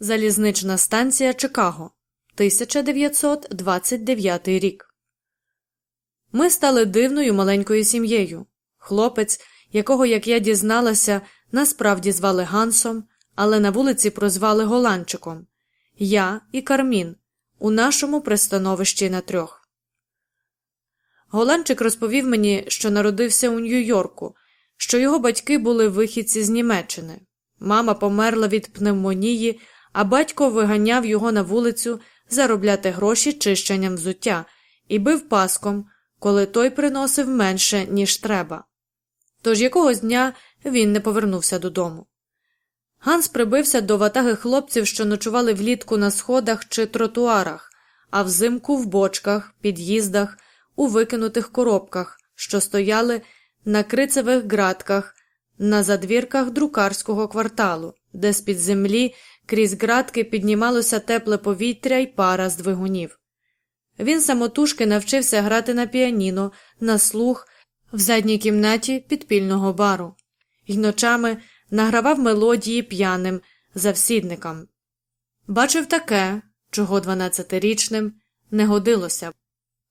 Залізнична станція Чикаго, 1929 рік. Ми стали дивною маленькою сім'єю. Хлопець, якого, як я дізналася, насправді звали Гансом, але на вулиці прозвали Голанчиком. Я і Кармін у нашому пристановищі на трьох. Голанчик розповів мені, що народився у Нью-Йорку, що його батьки були вихідці з Німеччини. Мама померла від пневмонії а батько виганяв його на вулицю заробляти гроші чищенням взуття і бив паском, коли той приносив менше, ніж треба. Тож якогось дня він не повернувся додому. Ганс прибився до ватаги хлопців, що ночували влітку на сходах чи тротуарах, а взимку в бочках, під'їздах, у викинутих коробках, що стояли на крицевих ґратках, на задвірках друкарського кварталу, де з під землі Крізь ґратки піднімалося тепле повітря й пара з двигунів. Він самотужки навчився грати на піаніно, на слух в задній кімнаті підпільного бару й ночами награвав мелодії п'яним завсідникам. Бачив таке, чого дванадцятирічним не годилося.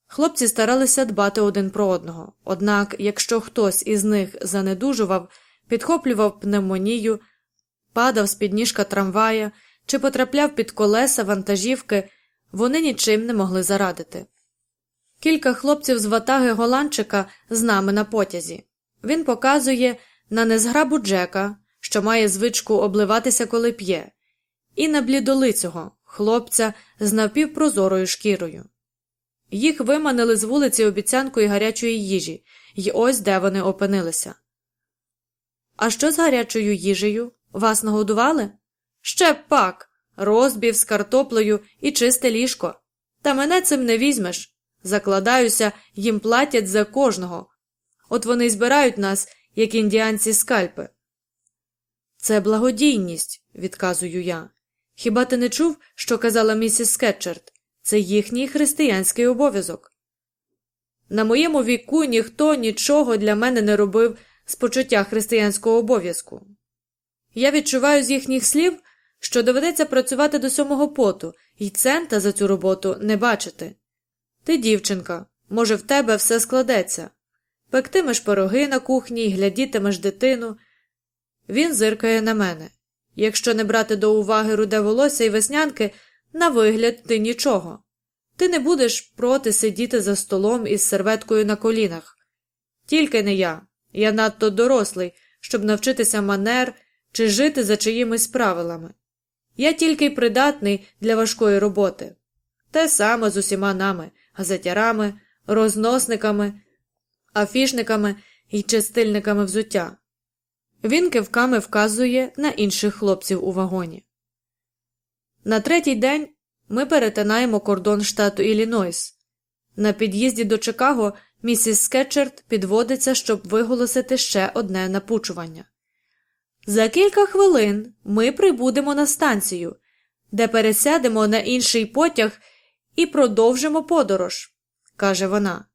Хлопці старалися дбати один про одного, однак, якщо хтось із них занедужував, підхоплював пневмонію падав з підніжка трамвая чи потрапляв під колеса вантажівки, вони нічим не могли зарадити. Кілька хлопців з ватаги голландчика з нами на потязі. Він показує на незграбу Джека, що має звичку обливатися, коли п'є, і на блідолицього хлопця з напівпрозорою шкірою. Їх виманили з вулиці обіцянкою гарячої їжі, і ось де вони опинилися. А що з гарячою їжею? Вас нагодували? Ще пак, розбів з картоплею і чисте ліжко. Та мене цим не візьмеш. Закладаюся, їм платять за кожного. От вони й збирають нас, як індіанці скальпи. Це благодійність, відказую я. Хіба ти не чув, що казала місіс Скетчерт? Це їхній християнський обов'язок. На моєму віку ніхто нічого для мене не робив з почуття християнського обов'язку. Я відчуваю з їхніх слів, що доведеться працювати до сьомого поту і цента за цю роботу не бачити. Ти, дівчинка, може, в тебе все складеться. Пектимеш пироги на кухні і глядітимеш дитину. Він зиркає на мене. Якщо не брати до уваги руде волосся і веснянки, на вигляд ти нічого. Ти не будеш проти сидіти за столом із серветкою на колінах. Тільки не я. Я надто дорослий, щоб навчитися манер чи жити за чиїмись правилами. Я тільки й придатний для важкої роботи. Те саме з усіма нами, газетярами, розносниками, афішниками і чистильниками взуття. Він кивками вказує на інших хлопців у вагоні. На третій день ми перетинаємо кордон штату Іллінойс. На під'їзді до Чикаго місіс Скетчерт підводиться, щоб виголосити ще одне напучування. За кілька хвилин ми прибудемо на станцію, де пересядемо на інший потяг і продовжимо подорож, каже вона.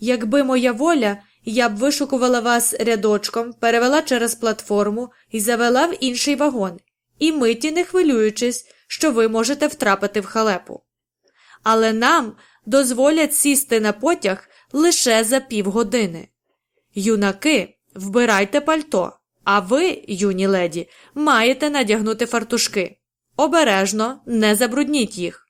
Якби моя воля, я б вишукувала вас рядочком, перевела через платформу і завела в інший вагон, і миті не хвилюючись, що ви можете втрапити в халепу. Але нам дозволять сісти на потяг лише за півгодини. Юнаки, вбирайте пальто. А ви, юні леді, маєте надягнути фартушки. Обережно не забрудніть їх.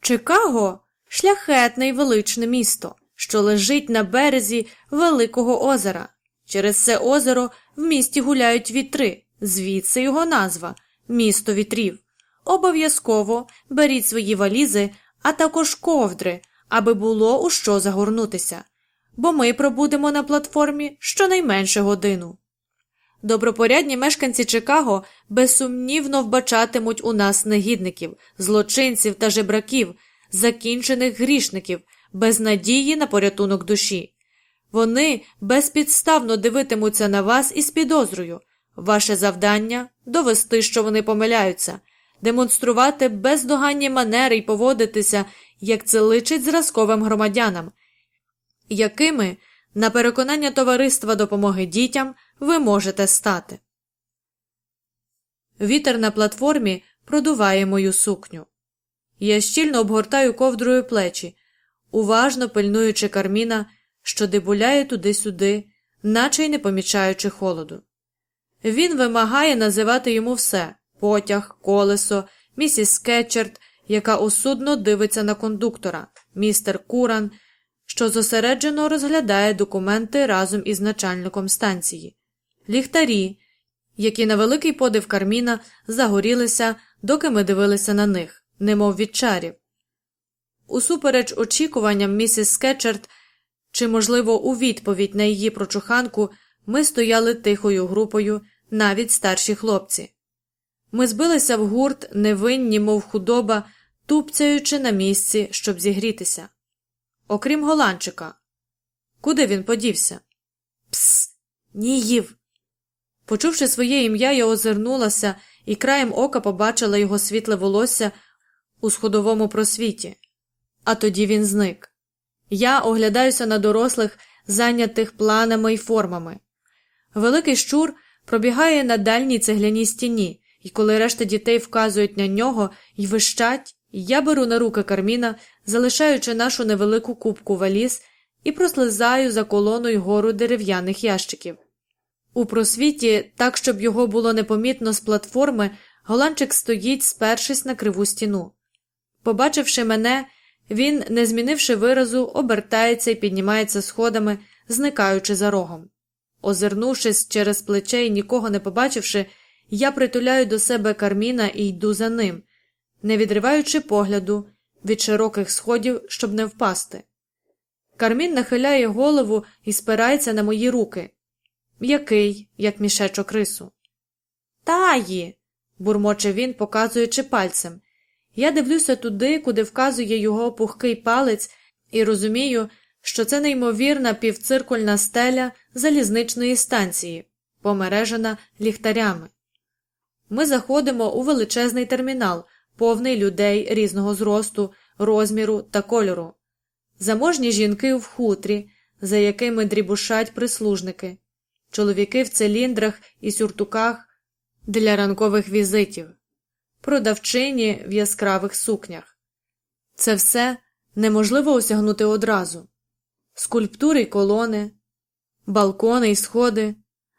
Чикаго шляхетне й величне місто, що лежить на березі Великого озера. Через це озеро в місті гуляють вітри, звідси його назва місто вітрів. Обов'язково беріть свої валізи, а також ковдри, аби було у що загорнутися, бо ми пробудемо на платформі щонайменше годину. Добропорядні мешканці Чикаго безсумнівно вбачатимуть у нас негідників, злочинців та жебраків, закінчених грішників, без надії на порятунок душі. Вони безпідставно дивитимуться на вас із підозрою. Ваше завдання довести, що вони помиляються, демонструвати бездоганні манери і поводитися, як це личить зразковим громадянам, якими, на переконання товариства допомоги дітям ви можете стати. Вітер на платформі продуває мою сукню. Я щільно обгортаю ковдрою плечі, уважно пильнуючи карміна, що дебуляє туди-сюди, наче й не помічаючи холоду. Він вимагає називати йому все потяг, колесо, місіс Скетчерт, яка осудно дивиться на кондуктора, містер Куран, що зосереджено розглядає документи разом із начальником станції, ліхтарі, які на великий подив карміна загорілися, доки ми дивилися на них, немов від чарів. Усупереч очікуванням місіс Скетчерт, чи, можливо, у відповідь на її прочуханку, ми стояли тихою групою, навіть старші хлопці. Ми збилися в гурт, невинні, мов худоба, тупцяючи на місці, щоб зігрітися. Окрім голландчика. Куди він подівся? Пс, Ніїв. Почувши своє ім'я, я озирнулася і краєм ока побачила його світле волосся у сходовому просвіті. А тоді він зник. Я оглядаюся на дорослих, зайнятих планами й формами. Великий щур пробігає на дальній цегляній стіні, і коли решта дітей вказують на нього і вищать, я беру на руки карміна, залишаючи нашу невелику кубку валіз, і прослизаю за колоною гору дерев'яних ящиків. У просвіті, так щоб його було непомітно з платформи, голландчик стоїть, спершись на криву стіну. Побачивши мене, він, не змінивши виразу, обертається і піднімається сходами, зникаючи за рогом. Озирнувшись через плече і нікого не побачивши, я притуляю до себе карміна і йду за ним, не відриваючи погляду від широких сходів, щоб не впасти. Кармін нахиляє голову і спирається на мої руки, м'який, як мішечок рису. Таї. бурмоче він, показуючи пальцем. Я дивлюся туди, куди вказує його пухкий палець, і розумію, що це неймовірна півциркульна стеля залізничної станції, помережена ліхтарями. Ми заходимо у величезний термінал, повний людей різного зросту, розміру та кольору, заможні жінки в хутрі, за якими дрібушать прислужники, чоловіки в циліндрах і сюртуках для ранкових візитів, продавчині в яскравих сукнях. Це все неможливо осягнути одразу скульптури й колони, балкони й сходи,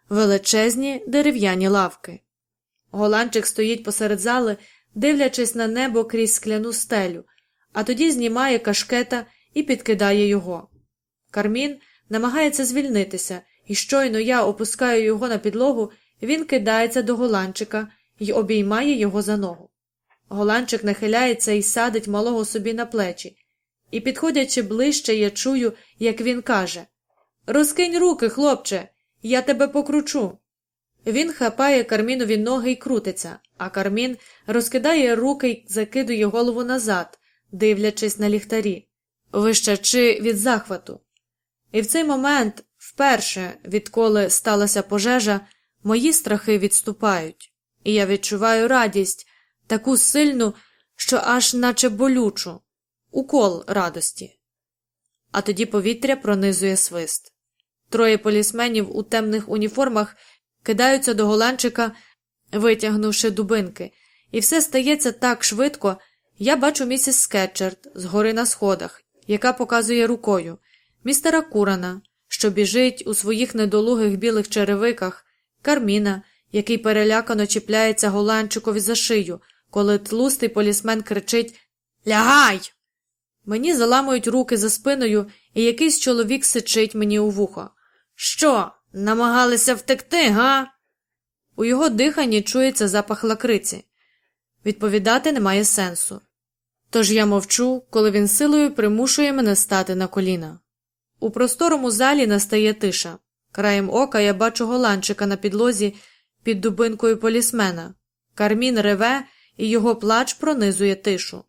величезні дерев'яні лавки. Голландчик стоїть посеред зали, дивлячись на небо крізь скляну стелю, а тоді знімає кашкета і підкидає його. Кармін намагається звільнитися, і щойно я опускаю його на підлогу, він кидається до голландчика і обіймає його за ногу. Голландчик нахиляється і садить малого собі на плечі, і, підходячи ближче, я чую, як він каже Розкинь руки, хлопче, я тебе покручу. Він хапає кармінові ноги і крутиться, а кармін розкидає руки й закидує голову назад, дивлячись на ліхтарі, вищачи від захвату. І в цей момент, вперше, відколи сталася пожежа, мої страхи відступають, і я відчуваю радість, таку сильну, що аж наче болючу, укол радості. А тоді повітря пронизує свист. Троє полісменів у темних уніформах кидаються до голландчика, витягнувши дубинки, і все стається так швидко. Я бачу місіс Скетчерт згори на сходах, яка показує рукою, містера Курана, що біжить у своїх недолугих білих черевиках, Карміна, який перелякано чіпляється голландчикові за шию, коли тлустий полісмен кричить Лягай! Мені заламують руки за спиною, і якийсь чоловік сичить мені у вухо. Що, намагалися втекти, га? У його диханні чується запах лакриці. Відповідати немає сенсу. Тож я мовчу, коли він силою примушує мене стати на коліна. У просторому залі настає тиша. Краєм ока я бачу голландчика на підлозі під дубинкою полісмена. Кармін реве, і його плач пронизує тишу.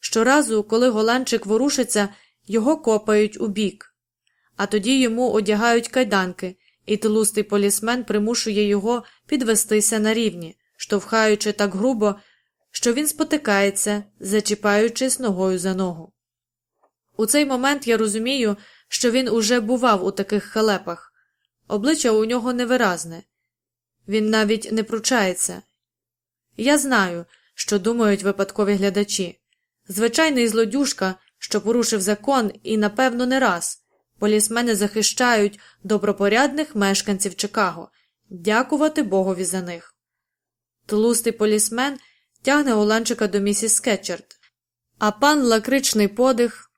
Щоразу, коли голландчик ворушиться, його копають у бік, а тоді йому одягають кайданки, і тлустий полісмен примушує його підвестися на рівні, штовхаючи так грубо, що він спотикається, зачіпаючись ногою за ногу. У цей момент я розумію, що він уже бував у таких халепах, обличчя у нього невиразне, він навіть не пручається, Я знаю, що думають випадкові глядачі. Звичайний злодюжка, що порушив закон, і, напевно, не раз. Полісмени захищають добропорядних мешканців Чикаго. Дякувати Богові за них. Тлустий полісмен тягне Оланчика до місіс Скетчерт, а пан лакричний подих,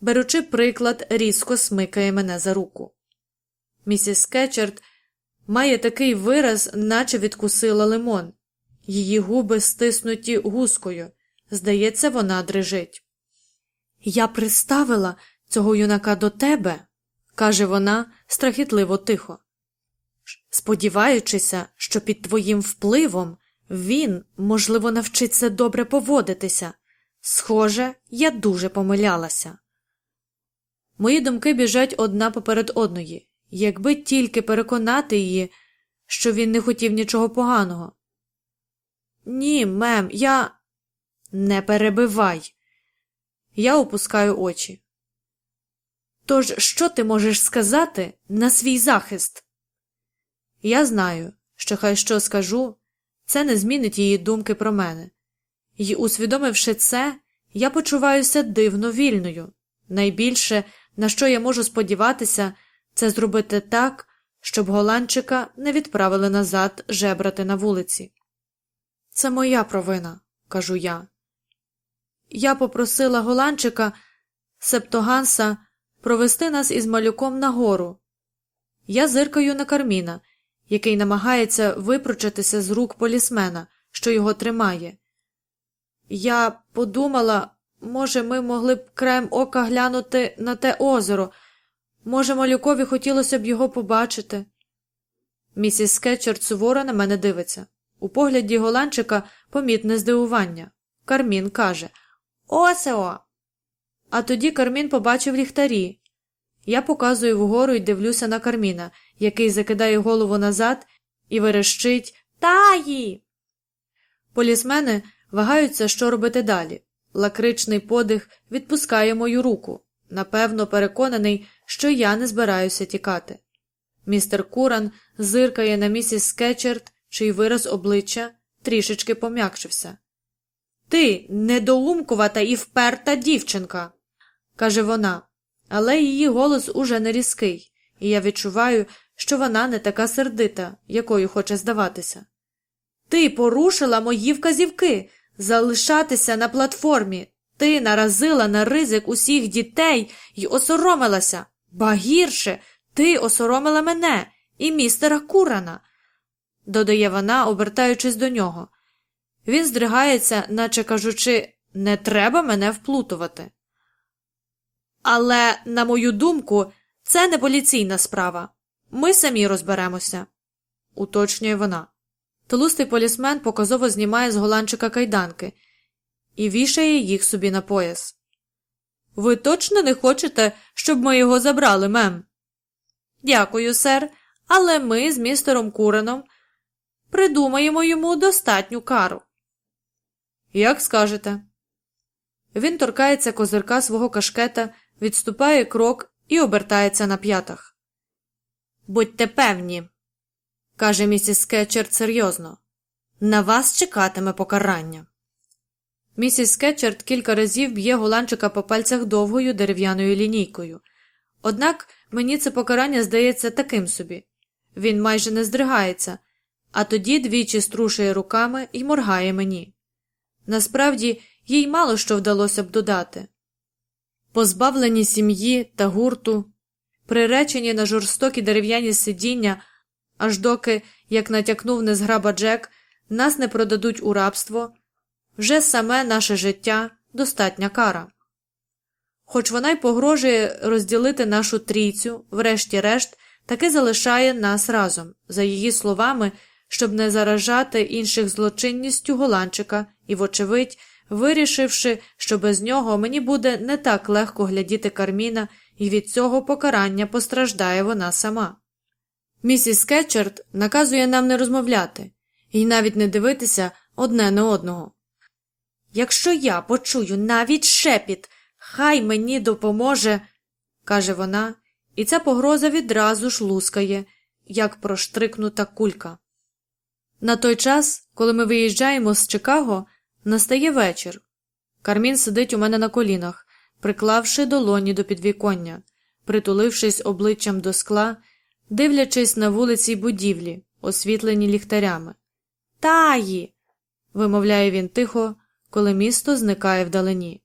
беручи приклад, різко смикає мене за руку. Місіс Скетчерт має такий вираз, наче відкусила лимон. Її губи стиснуті гускою. Здається, вона дрижить. Я приставила цього юнака до тебе, каже вона страхітливо тихо. Сподіваючися, що під твоїм впливом він, можливо, навчиться добре поводитися. Схоже, я дуже помилялася. Мої думки біжать одна поперед одної, якби тільки переконати її, що він не хотів нічого поганого. Ні, мем, я. Не перебивай. Я опускаю очі. Тож, що ти можеш сказати на свій захист? Я знаю, що хай що скажу, це не змінить її думки про мене. І, усвідомивши це, я почуваюся дивно вільною. Найбільше, на що я можу сподіватися, це зробити так, щоб голландчика не відправили назад жебрати на вулиці. Це моя провина, кажу я. Я попросила голландчика Септоганса провести нас із малюком нагору. Я зиркаю на Карміна, який намагається випручатися з рук полісмена, що його тримає. Я подумала, може, ми могли б краєм ока глянути на те озеро. Може, малюкові хотілося б його побачити. Місіс Скетчерт суворо на мене дивиться. У погляді голландчика помітне здивування. Кармін каже Осео. А тоді Кармін побачив ліхтарі. Я показую вгору і дивлюся на Карміна, який закидає голову назад і верещить Таї. Полісмени вагаються, що робити далі. Лакричний подих відпускає мою руку, напевно, переконаний, що я не збираюся тікати. Містер Куран зиркає на місіс Скетчерт, чий вираз обличчя трішечки пом'якшився. Ти недоумкувата і вперта дівчинка, каже вона, але її голос уже не різкий, і я відчуваю, що вона не така сердита, якою хоче здаватися. Ти порушила мої вказівки залишатися на платформі. Ти наразила на ризик усіх дітей і осоромилася. Ба гірше, ти осоромила мене і містера Курана, додає вона, обертаючись до нього. Він здригається, наче кажучи, не треба мене вплутувати. Але, на мою думку, це не поліційна справа. Ми самі розберемося, уточнює вона. Толустий полісмен показово знімає з голландчика кайданки і вішає їх собі на пояс. Ви точно не хочете, щоб ми його забрали, мем? Дякую, сер, але ми з містером Куреном придумаємо йому достатню кару. Як скажете. Він торкається козирка свого кашкета, відступає крок і обертається на п'ятах. Будьте певні, каже місіс Скетчерт серйозно, на вас чекатиме покарання. Місіс Скетчерт кілька разів б'є голландчика по пальцях довгою дерев'яною лінійкою. Однак мені це покарання здається таким собі він майже не здригається, а тоді двічі струшує руками і моргає мені. Насправді, їй мало що вдалося б додати. Позбавлені сім'ї та гурту, приречені на жорстокі дерев'яні сидіння, аж доки, як натякнув незграба Джек, нас не продадуть у рабство, вже саме наше життя достатня кара. Хоч вона й погрожує розділити нашу трійцю, врешті-решт, таки залишає нас разом, за її словами, щоб не заражати інших злочинністю голландчика і, вочевидь, вирішивши, що без нього мені буде не так легко глядіти карміна, і від цього покарання постраждає вона сама. Місіс Кетчерт наказує нам не розмовляти і навіть не дивитися одне на одного. Якщо я почую навіть шепіт, хай мені допоможе, каже вона, і ця погроза відразу ж лускає, як проштрикнута кулька. На той час, коли ми виїжджаємо з Чикаго, настає вечір. Кармін сидить у мене на колінах, приклавши долоні до підвіконня, притулившись обличчям до скла, дивлячись на вулиці й будівлі, освітлені ліхтарями. Таї. вимовляє він тихо, коли місто зникає вдалині.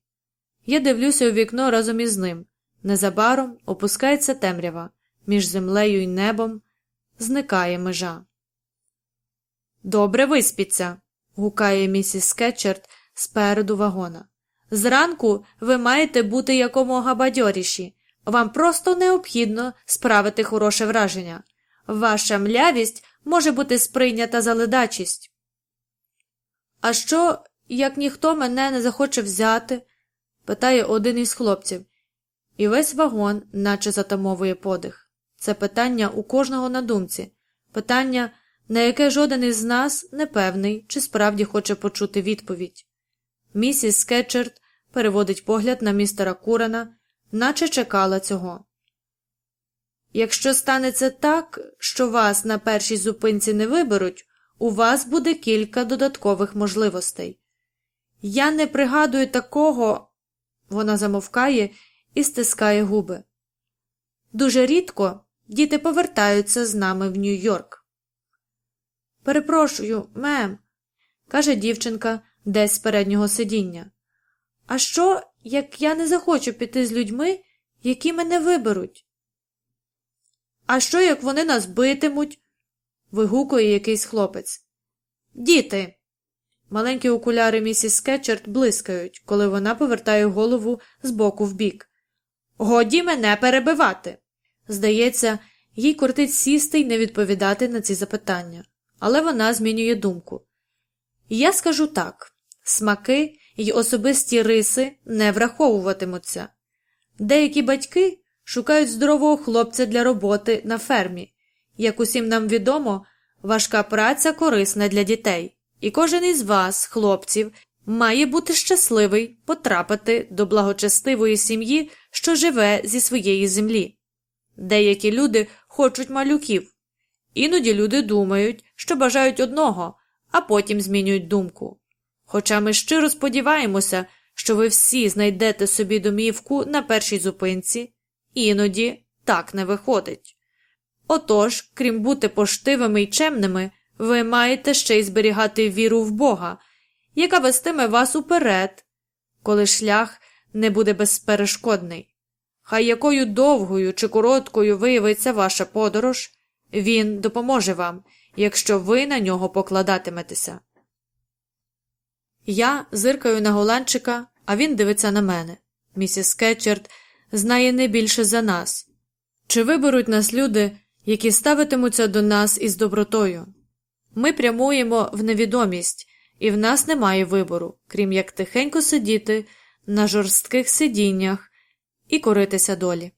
Я дивлюся у вікно разом із ним. Незабаром опускається темрява, між землею і небом зникає межа. Добре виспіться. Гукає місіс Скетчерт спереду вагона. Зранку ви маєте бути якомога бадьоріші. Вам просто необхідно справити хороше враження. Ваша млявість може бути сприйнята за ледачість. А що, як ніхто мене не захоче взяти? питає один із хлопців, і весь вагон, наче затамовує подих. Це питання у кожного на думці, питання, на яке жоден із нас не певний, чи справді хоче почути відповідь. Місіс Скетчерт переводить погляд на містера Курана, наче чекала цього. Якщо станеться так, що вас на першій зупинці не виберуть, у вас буде кілька додаткових можливостей. Я не пригадую такого, вона замовкає і стискає губи. Дуже рідко діти повертаються з нами в Нью-Йорк. Перепрошую, мем, каже дівчинка десь з переднього сидіння. А що, як я не захочу піти з людьми, які мене виберуть? А що, як вони нас битимуть? вигукує якийсь хлопець. Діти. Маленькі окуляри місіс Скетчерт блискають, коли вона повертає голову з боку в бік. Годі мене перебивати. Здається, їй кортить сісти й не відповідати на ці запитання, але вона змінює думку. Я скажу так смаки й особисті риси не враховуватимуться. Деякі батьки шукають здорового хлопця для роботи на фермі. Як усім нам відомо, важка праця корисна для дітей, і кожен із вас, хлопців, має бути щасливий потрапити до благочестивої сім'ї, що живе зі своєї землі. Деякі люди хочуть малюків, іноді люди думають, що бажають одного, а потім змінюють думку. Хоча ми щиро сподіваємося, що ви всі знайдете собі домівку на першій зупинці, іноді так не виходить. Отож, крім бути поштивими й чемними, ви маєте ще й зберігати віру в Бога, яка вестиме вас уперед, коли шлях не буде безперешкодний. Хай якою довгою чи короткою виявиться ваша подорож, він допоможе вам, якщо ви на нього покладатиметеся. Я зиркаю на голландчика, а він дивиться на мене. Місіс Кетчерт знає не більше за нас. Чи виберуть нас люди, які ставитимуться до нас із добротою? Ми прямуємо в невідомість, і в нас немає вибору, крім як тихенько сидіти на жорстких сидіннях і коритися долі.